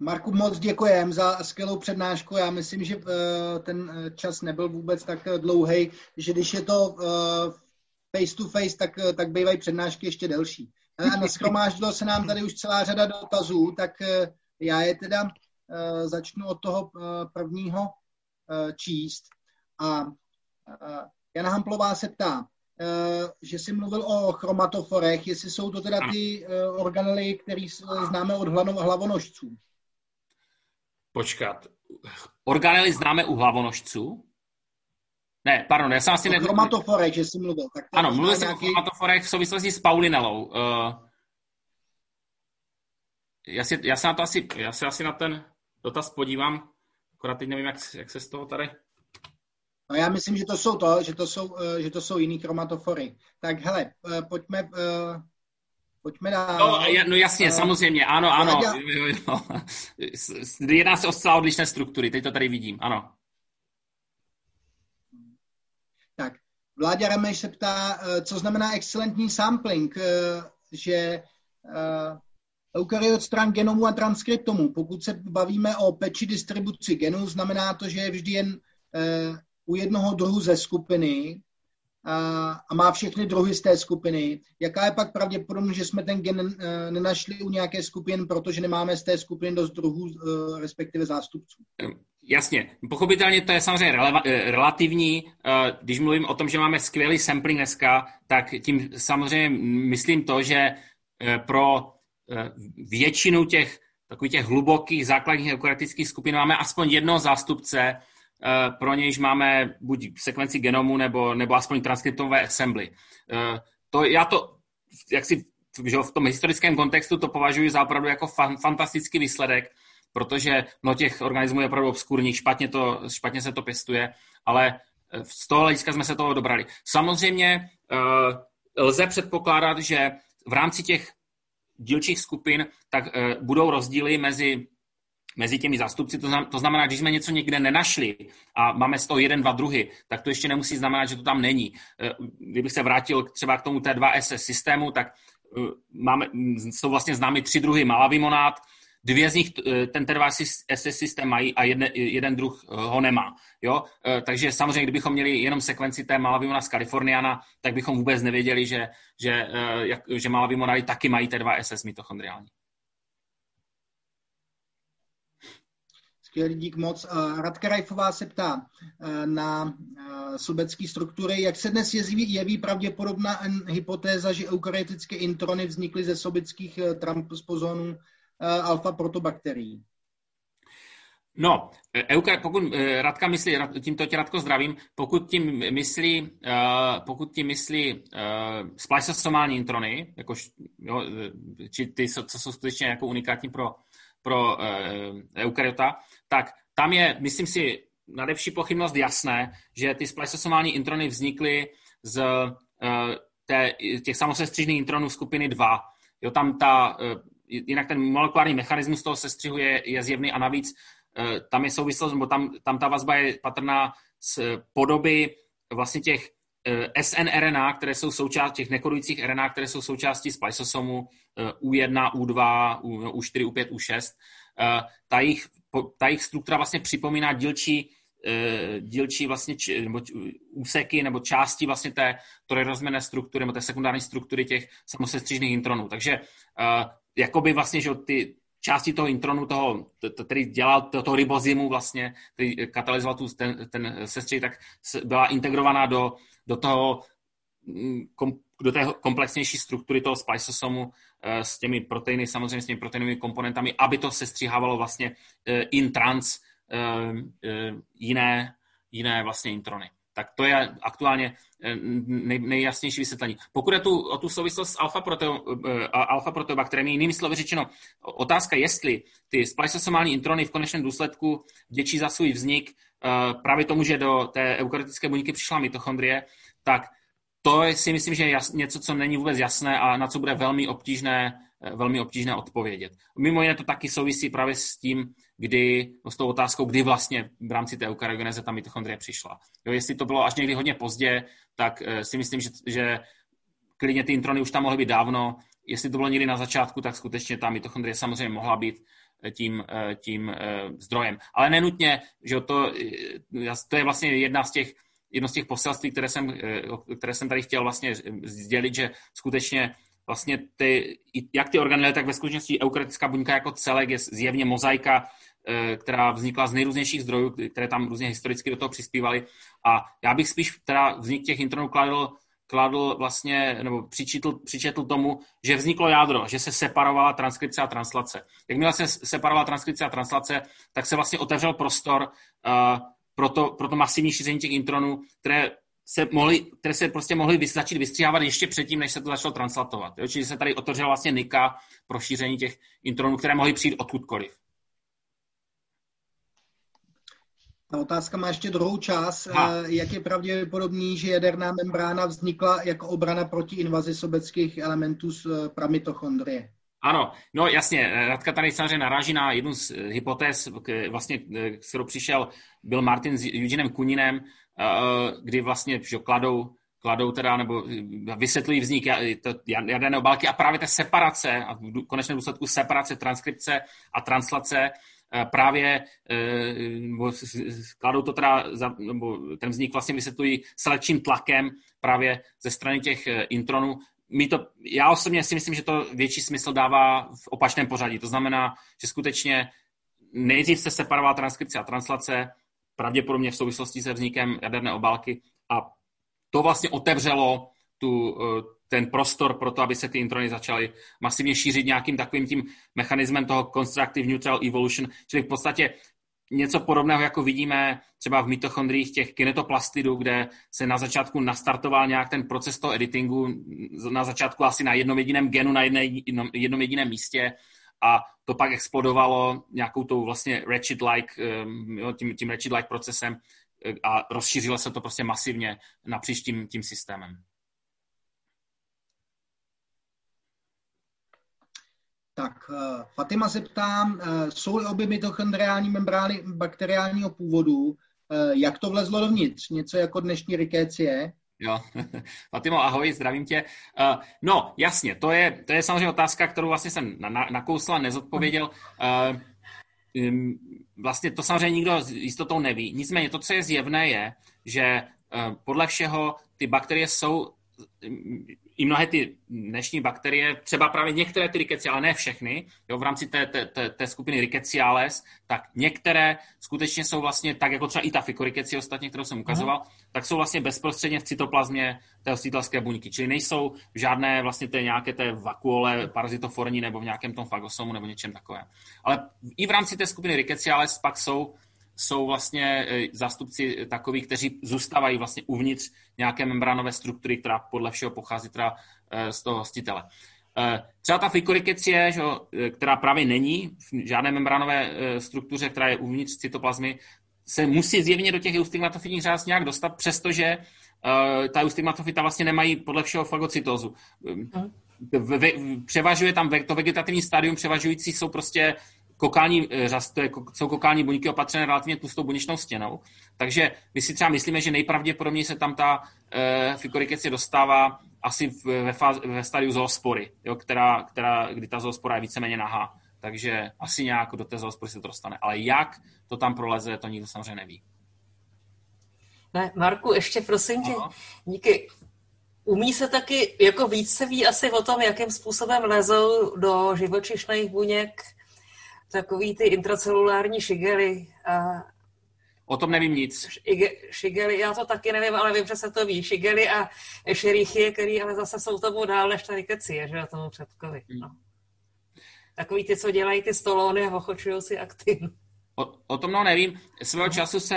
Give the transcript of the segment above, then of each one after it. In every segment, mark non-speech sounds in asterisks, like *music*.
Marku, moc děkujem za skvělou přednášku. Já myslím, že ten čas nebyl vůbec tak dlouhý, že když je to face to face, tak, tak bývají přednášky ještě delší. A naschromáždilo se nám tady už celá řada dotazů, tak já je teda začnu od toho prvního číst. A Jana Hamplová se ptá, že jsi mluvil o chromatoforech, jestli jsou to teda ty organely, které známe od hlavonožců. Počkat. Organely známe u hlavonožců? Ne, pardon, já jsem asi... O chromatoforech, že jsi mluvil. Tak ano, mluvil jsem nějaký... o chromatoforech v souvislosti s Paulinelou. Uh, já, si, já, se na to asi, já se asi na ten dotaz podívám, akorát teď nevím, jak, jak se z toho tady... No já myslím, že to jsou to, že to jsou, uh, že to jsou jiný chromatofory. Tak hele, uh, pojďme, pojďme dál. No, no jasně, uh, samozřejmě, ano, ano. No. *laughs* Jedná se o zcela odlišné struktury, teď to tady vidím, ano. Tak, Vláďa Remeš se ptá, co znamená excelentní sampling, že eukaryot stran genomu a transkriptomu. Pokud se bavíme o peči distribuci genů, znamená to, že je vždy jen u jednoho druhu ze skupiny a, má všechny druhy z té skupiny. Jaká je pak pravděpodobnost, že jsme ten gen e, nenašli u nějaké skupiny, protože nemáme z té skupiny dost druhů, e, respektive zástupců? Jasně, pochopitelně to je samozřejmě releva- e, relativní. Když mluvím o tom, že máme skvělý sampling dneska, tak tím samozřejmě myslím to, že pro většinu těch takových těch hlubokých základních eukarytických skupin máme aspoň jednoho zástupce, Eh, pro nějž máme buď sekvenci genomu nebo, nebo aspoň transkriptové assembly. Eh, to, já to, jak si že v tom historickém kontextu to považuji za opravdu jako fan, fantastický výsledek, protože no těch organismů je opravdu obskurních, špatně, to, špatně se to pěstuje, ale eh, z toho hlediska jsme se toho dobrali. Samozřejmě lze předpokládat, že v rámci těch dílčích skupin tak budou rozdíly mezi mezi těmi zástupci. To znamená, když jsme něco někde nenašli a máme z toho jeden, dva druhy, tak to ještě nemusí znamenat, že to tam není. Eh, kdybych se vrátil třeba k tomu T2SS systému, tak eh, máme, jsou vlastně známy tři druhy malavimonát, Dvě z nich eh, ten T2SS systém mají a jedne, jeden druh ho nemá. Jo? Takže samozřejmě, kdybychom měli jenom sekvenci té Malavimona z Kaliforniana, tak bychom vůbec nevěděli, že, že, že Malavimonady taky mají T2SS mitochondriální. Skvělý dík moc. Radka Rajfová se ptá eh, na eh, sobecké struktury. Jak se dnes jeví, jeví pravděpodobná hypotéza, že eukaryotické introny vznikly ze sobeckých eh, transpozonů alfa-protobakterií? No, Euka, pokud Radka myslí, tímto tě Radko zdravím, pokud tím myslí, pokud tím myslí uh, introny, jakož, jo, či ty, co jsou skutečně jako unikátní pro, pro uh, eukaryota, tak tam je, myslím si, nadevší pochybnost jasné, že ty spliceosomální introny vznikly z uh, té, těch samosestřižných intronů skupiny 2. Jo, tam ta, uh, jinak ten molekulární mechanismus toho sestřihu je, je zjevný a navíc tam je souvislost, nebo tam, tam ta vazba je patrná z podoby vlastně těch snRNA, které jsou součástí těch nekodujících RNA, které jsou součástí spliceosomu U1, U2, U4, U5, U6. Ta jejich ta jejich struktura vlastně připomíná dílčí, eh, dílčí vlastně či, nebo úseky nebo části vlastně té trojrozměrné struktury nebo té sekundární struktury těch samosestřížných intronů. Takže uh, jakoby vlastně, že ty části toho intronu, toho, který dělal toho ribozymu vlastně, který katalyzoval tu, ten, ten sestří, tak byla integrovaná do, do toho mm, kom, do té komplexnější struktury toho spliceosomu eh, s těmi proteiny, samozřejmě s těmi proteinovými komponentami, aby to sestříhávalo vlastně eh, in trans eh, jiné, jiné vlastně introny. Tak to je aktuálně nej, nejjasnější vysvětlení. Pokud je tu o tu souvislost s alfa-proteobakteriemi, jinými slovy řečeno, otázka, jestli ty spliceosomální introny v konečném důsledku děčí za svůj vznik právě tomu, že do té eukaryotické buňky přišla mitochondrie, tak to si myslím, že je jas, něco, co není vůbec jasné a na co bude velmi obtížné, eh, velmi obtížné odpovědět. Mimo jiné to taky souvisí právě s tím, kdy, s tou otázkou, kdy vlastně v rámci té eukaryogeneze ta mitochondrie přišla. Jo, jestli to bylo až někdy hodně pozdě, tak eh, si myslím, že, že klidně ty introny už tam mohly být dávno. Jestli to bylo někdy na začátku, tak skutečně ta mitochondrie samozřejmě mohla být, tím, tím zdrojem. Ale nenutně, že to, to je vlastně jedna z těch, jedno z těch poselství, které jsem, které jsem tady chtěl vlastně sdělit, že skutečně vlastně ty, jak ty organely, tak ve skutečnosti eukaryotická buňka jako celek je zjevně mozaika, eh, která vznikla z nejrůznějších zdrojů, které tam různě historicky do toho přispívaly. A já bych spíš teda vznik těch intronů kladl, kladl vlastně, nebo přičetl, přičetl tomu, že vzniklo jádro, že se separovala transkripce a translace. Jakmile se separovala transkripce a translace, tak se vlastně otevřel prostor uh, pro, to, pro to masivní šíření těch intronů, které se mohli, které se prostě mohly vys, začít vystřihávat ještě předtím, než se to začalo translatovat. Jo? Čili se tady otevřela vlastně nika pro šíření těch intronů, které mohly přijít odkudkoliv. Ta otázka má ještě druhou část. Ha. Eh, jak je pravděpodobný, že jaderná membrána vznikla jako obrana proti invazi sobeckých elementů z eh, pramitochondrie? Ano, no jasně, Radka tady samozřejmě naráží na jednu z eh, hypotéz, vlastně, s kterou přišel byl Martin s Eugenem Kuninem, kdy vlastně že kladou, kladou teda, nebo vysvětlují vznik jaderné obálky a právě ta separace, a v konečném důsledku separace, transkripce a translace právě kladou to teda, nebo ten vznik vlastně vysvětlují selekčním tlakem právě ze strany těch intronů. My to, já osobně si myslím, že to větší smysl dává v opačném pořadí. To znamená, že skutečně nejdřív se separovala transkripce a translace, pravděpodobně v souvislosti se vznikem jaderné obálky. A to vlastně otevřelo tu, eh, ten prostor pro to, aby se ty introny začaly masivně šířit nějakým takovým tím mechanismem toho constructive neutral evolution, čili v podstatě něco podobného, jako vidíme třeba v mitochondriích těch kinetoplastidů, kde se na začátku nastartoval nějak ten proces toho editingu, na začátku asi na jednom jediném genu, na jednom jediném místě a to pak explodovalo nějakou tou vlastně Ratchet-like, tím, tím Ratchet-like procesem eh, a rozšířilo se to prostě masivně napříč tím, tím systémem. Tak, uh, Fatima se ptám, uh, jsou obě mitochondriální membrány bakteriálního původu, jak to vlezlo dovnitř? Něco jako dnešní rikécie? Jo, *laughs* Fatimo, ahoj, zdravím tě. Uh, no, jasně, to je, to je samozřejmě otázka, kterou vlastně jsem na, na, nakousl a nezodpověděl. Uh, um, vlastně to samozřejmě nikdo s jistotou neví. Nicméně to, co je zjevné, je, že uh, podle všeho ty bakterie jsou i mnohé ty dnešní bakterie, třeba právě některé ty rikeci, ale ne všechny, jo, v rámci té, té, té, té skupiny Ricketsiales, tak některé skutečně jsou vlastně, tak jako třeba i ta fikorikeci ostatně, kterou jsem ukazoval, Aha. tak jsou vlastně bezprostředně v cytoplazmě té hostitelské buňky, čili nejsou žádné vlastně té nějaké té vakuole parazitoforní nebo v nějakém tom fagosomu nebo něčem takovém. Ale i v rámci té skupiny Ricketsiales pak jsou jsou vlastně e, zástupci takových, kteří zůstávají vlastně uvnitř nějaké membranové struktury, která podle všeho pochází teda e, z toho hostitele. E, třeba ta fikorikecie, která právě není v žádné membranové struktuře, která je uvnitř cytoplazmy, se musí zjevně do těch eustigmatofitních řád nějak dostat, přestože ta eustigmatofita vlastně nemají podle všeho fagocytózu. Převažuje tam to vegetativní stádium, převažující jsou prostě kokální eh, řas, to je, jsou kokální buňky opatřené relativně tlustou buněčnou stěnou. Takže my si třeba myslíme, že nejpravděpodobněji se tam ta e, fikorikecie dostává asi ve, fáz, ve stadiu zoospory, jo, která, která, kdy ta zoospora je víceméně nahá. Takže asi nějak do té zoospory se to dostane. Ale jak to tam proleze, to nikdo samozřejmě neví. Ne, Marku, ještě prosím tě, díky. Umí se taky, jako víc se ví asi o tom, jakým způsobem lezou do živočišných buněk takový ty intracelulární šigely. A O tom nevím nic. Šigely, já to taky nevím, ale vím, že se to ví. Šigely a šerichy, který ale zase jsou tomu dál než ta rikecie, že tomu předkovi. Hmm. No. Takový ty, co dělají ty stolony a ochočují si aktin. O, o tom no nevím. Svého času se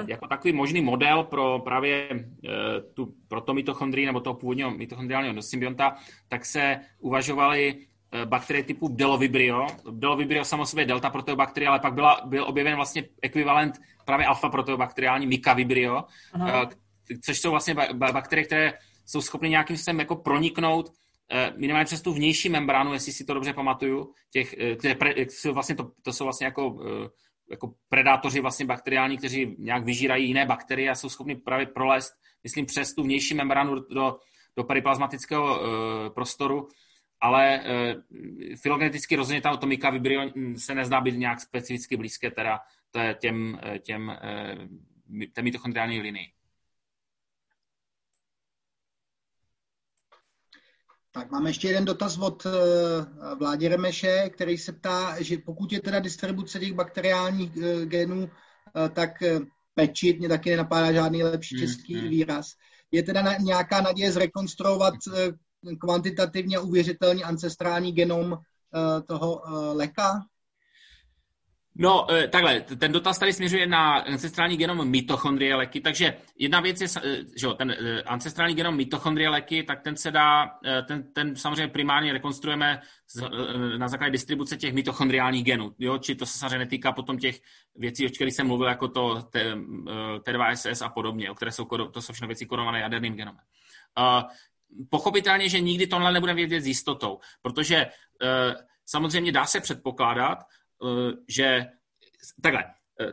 uh, *laughs* jako takový možný model pro právě uh, tu protomitochondrii nebo toho původního mitochondriálního symbionta, tak se uvažovali bakterie typu Delovibrio. Delovibrio samo sobě delta proteobakterie, ale pak byla, byl objeven vlastně ekvivalent právě alfa proteobakteriální Mikavibrio, Aha. Eh, což jsou vlastně bakterie, které jsou schopny nějakým způsobem jako proniknout eh, minimálně přes tu vnější membránu, jestli si to dobře pamatuju, těch, které pre, jsou vlastně to, to jsou vlastně jako, jako predátoři vlastně bakteriální, kteří nějak vyžírají jiné bakterie a jsou schopni právě prolézt, myslím, přes tu vnější membránu do, do periplazmatického prostoru ale filogeneticky rozhodně ta atomika Vibrio se nezdá být nějak specificky blízké teda těm, těm, té mitochondriální linii. Tak máme ještě jeden dotaz od uh, Vládě Remeše, který se ptá, že pokud je teda distribuce těch bakteriálních uh, genů, uh, tak uh, pečit, mě taky nenapadá žádný lepší hmm, český hmm. výraz. Je teda nějaká naděje zrekonstruovat uh, kvantitativně uvěřitelně ancestrální genom uh, toho uh, leka? No, eh, takhle, ten dotaz tady směřuje na ancestrální genom mitochondrie leky, takže jedna věc je, eh, že jo, ten eh, ancestrální genom mitochondrie leky, tak ten se dá, ten, ten samozřejmě primárně rekonstruujeme na základě distribuce těch mitochondriálních genů, jo, či to se samozřejmě netýká potom těch věcí, o kterých jsem mluvil, jako to T, T2SS a podobně, o které jsou, to jsou všechno věci kodované jaderným genomem. Pochopitelně, že nikdy tohle nebudeme vědět s jistotou, protože samozřejmě dá se předpokládat, Eh, že takhle, eh,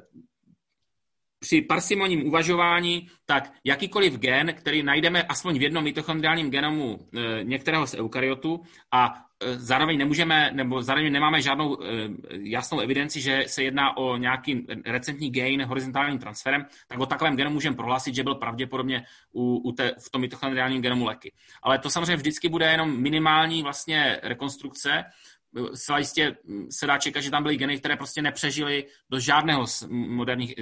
při parsimonním uvažování, tak jakýkoliv gen, který najdeme aspoň v jednom mitochondriálním genomu e, některého z eukaryotů a e, zároveň nemůžeme, nebo zároveň nemáme žádnou e, jasnou evidenci, že se jedná o nějaký recentní gain horizontálním transferem, tak o takovém genu můžeme prohlásit, že byl pravděpodobně u, u té, v tom mitochondriálním genomu leky. Ale to samozřejmě vždycky bude jenom minimální vlastně rekonstrukce, zcela jistě se dá čekat, že tam byly geny, které prostě nepřežily do žádného z moderních,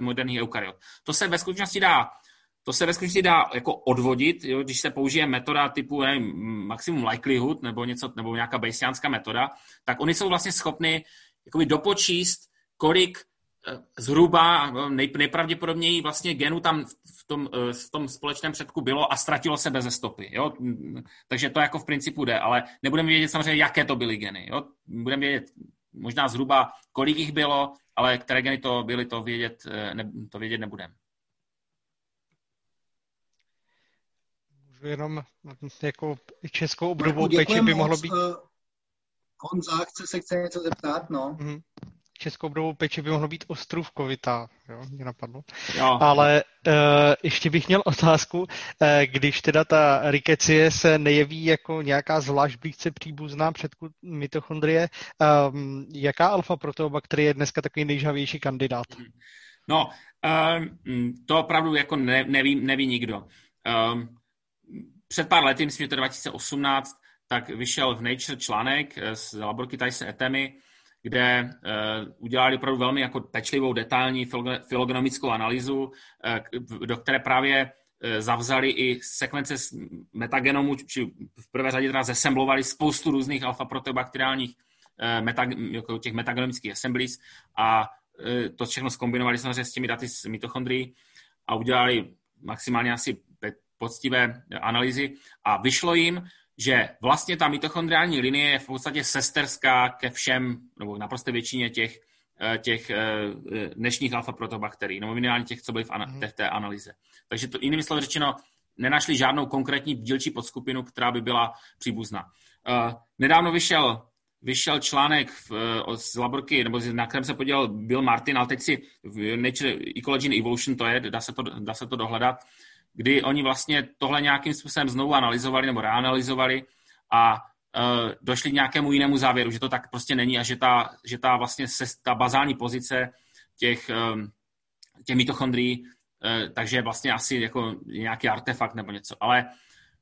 moderních eukaryot. To se ve skutečnosti dá to se ve skutečnosti dá jako odvodit, jo, když se použije metoda typu nevím, maximum likelihood nebo něco, nebo nějaká bayesiánská metoda, tak oni jsou vlastně schopni jakoby dopočíst, kolik Eh, zhruba nej, nejpravděpodobněji vlastně genu tam v tom, eh, v tom společném předku bylo a ztratilo se bez stopy. Jo? Takže to jako v principu jde, ale nebudeme vědět samozřejmě, jaké to byly geny. Jo? Budeme vědět možná zhruba, kolik jich bylo, ale které geny to byly, to vědět, eh, ne, to vědět nebudeme. Můžu jenom jako českou obdobou peči by mohlo být... Honza, chce se chce něco zeptat, no. Mm-hmm českou obdobou peče by mohlo být ostrůvkovitá, jo, mě napadlo. Jo. Ale uh, ještě bych měl *laughs* otázku, uh, když teda ta rikecie se nejeví jako nějaká zvlášť blízce příbuzná předku mitochondrie, um, jaká alfa protobakterie je dneska takový nejžavější kandidát? No, um, to opravdu jako ne, neví, neví nikdo. Um, před pár lety, myslím, že to 2018, tak vyšel v Nature článek z laborky Tyse Etemy, kde uh, udělali opravdu velmi jako pečlivou, detailní filogenomickou analýzu, uh, do které právě uh, zavzali i sekvence metagenomu, či v prvé řadě teda zesemblovali spoustu různých alfa-proteobakteriálních meta, jako těch metagenomických assemblies a to všechno zkombinovali samozřejmě s těmi daty z mitochondrií a udělali maximálně asi poctivé analýzy a vyšlo jim, že vlastně ta mitochondriální linie je v podstatě sesterská ke všem, nebo naprosto většině těch, eh, těch eh, dnešních alfa-protobakterií, nebo minimálně těch, co byly v, ana- mhm. v té analýze. Takže to jinými slovy řečeno, nenašli žádnou konkrétní dílčí podskupinu, která by byla příbuzná. Nedávno vyšel, vyšel článek v, z laborky, nebo na kterém se podělal Bill Martin, ale teď si v Nature Ecology and Evolution to je, dá se to, dá se to dohledat, kdy oni vlastně tohle nějakým způsobem znovu analyzovali nebo reanalizovali a uh, došli k nějakému jinému závěru, že to tak prostě není a že ta, že ta vlastně se, ta bazální pozice těch, um, těch mitochondrií, uh, takže vlastně asi jako nějaký artefakt nebo něco. Ale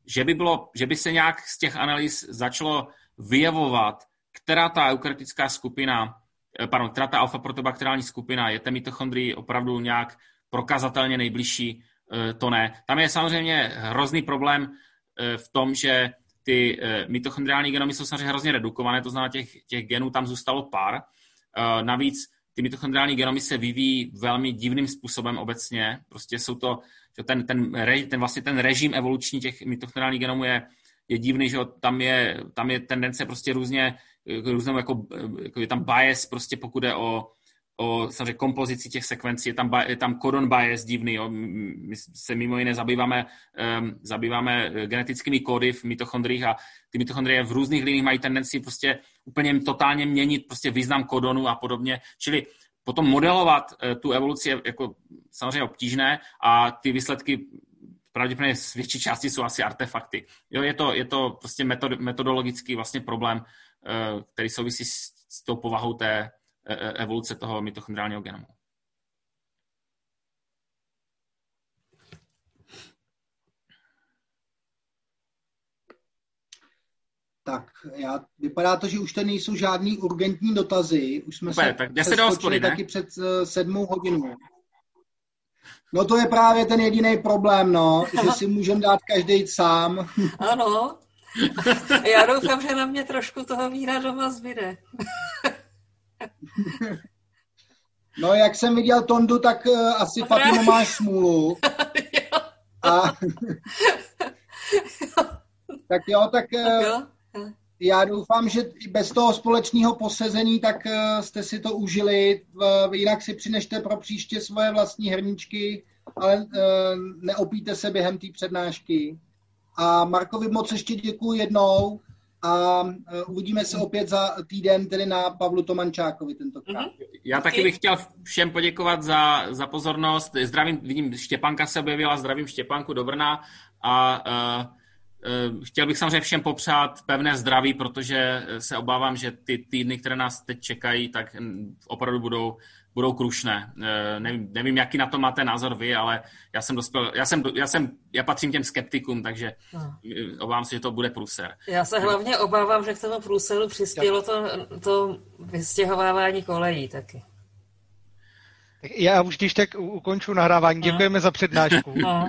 že by, bylo, že by se nějak z těch analýz začalo vyjevovat, která ta eukaryotická skupina, pardon, která ta alfa-protobakteriální skupina je té mitochondrii opravdu nějak prokazatelně nejbližší, to ne. Tam je samozřejmě hrozný problém eh, v tom, že ty eh, mitochondriální genomy jsou samozřejmě hrozně redukované, to znamená, těch, těch genů tam zůstalo pár. Navíc ty mitochondriální genomy se vyvíjí velmi divným způsobem obecně. Prostě jsou to, že ten, ten, ten, vlastně ten režim evoluční těch mitochondriálních genomů je, je divný, že tam je, tam je tendence prostě různě, různou jako, jako je tam bias, prostě pokud je o, o samozřejmě kompozici těch sekvencí, je tam, je tam codon bias divný, jo. my se mimo jiné zabýváme, um, zabýváme eh, genetickými kódy v mitochondriích a ty mitochondrie v různých liních mají tendenci prostě úplně totálně měnit prostě význam kodonu a podobně, čili potom modelovat uh, tu evoluci je jako samozřejmě obtížné a ty výsledky pravděpodobně z větší části jsou asi artefakty. Jo, je to, je to prostě metod, metodologický vlastně problém, který souvisí s, s tou povahou té evoluce toho mitochondriálního genomu. Tak, já, vypadá to, že už tady nejsou žádný urgentní dotazy. Už jsme Super, se, tak se do hospody, taky před uh, sedmou hodinou. No to je právě ten jediný problém, no, že si můžeme dát každý sám. Ano. Já doufám, že na mě trošku toho víra doma zbyde. No, jak jsem viděl Tondu, tak uh, asi Fatimo máš smůlu. *laughs* A... tak jo, tak, uh, já doufám, že bez toho společného posezení, tak eh, jste si to užili. Jinak si přinešte pro příště svoje vlastní hrníčky, ale eh, neopíte se během té přednášky. A Markovi moc ještě děkuji jednou a eh, uvidíme se opět za týden, tedy na Pavlu Tomančákovi tentokrát. Mm-hmm. Já taky bych chtěl všem poděkovat za, za pozornost. Zdravím, vidím, Štěpanka se objevila, zdravím Štěpanku do Brna a uh, Eh, chtěl bych samozřejmě všem popřát pevné zdraví, protože se obávám, že ty týdny, které nás teď čekají, tak opravdu budou, budou krušné. Eh, nevím, nevím, jaký na to máte názor vy, ale já jsem dospěl, já jsem, já jsem, já patřím těm skeptikům, takže no. obávám se, že to bude průser. Já se hlavně obávám, že k tomu průseru přispělo to, to vystěhovávání kolejí taky. Já už když tak ukonču nahrávání. Děkujeme no. za přednášku. No.